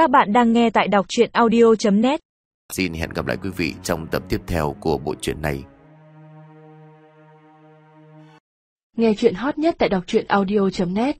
Các bạn đang nghe tại đọc chuyện audio.net Xin hẹn gặp lại quý vị trong tập tiếp theo của bộ truyện này. Nghe chuyện hot nhất tại đọc truyện audio.net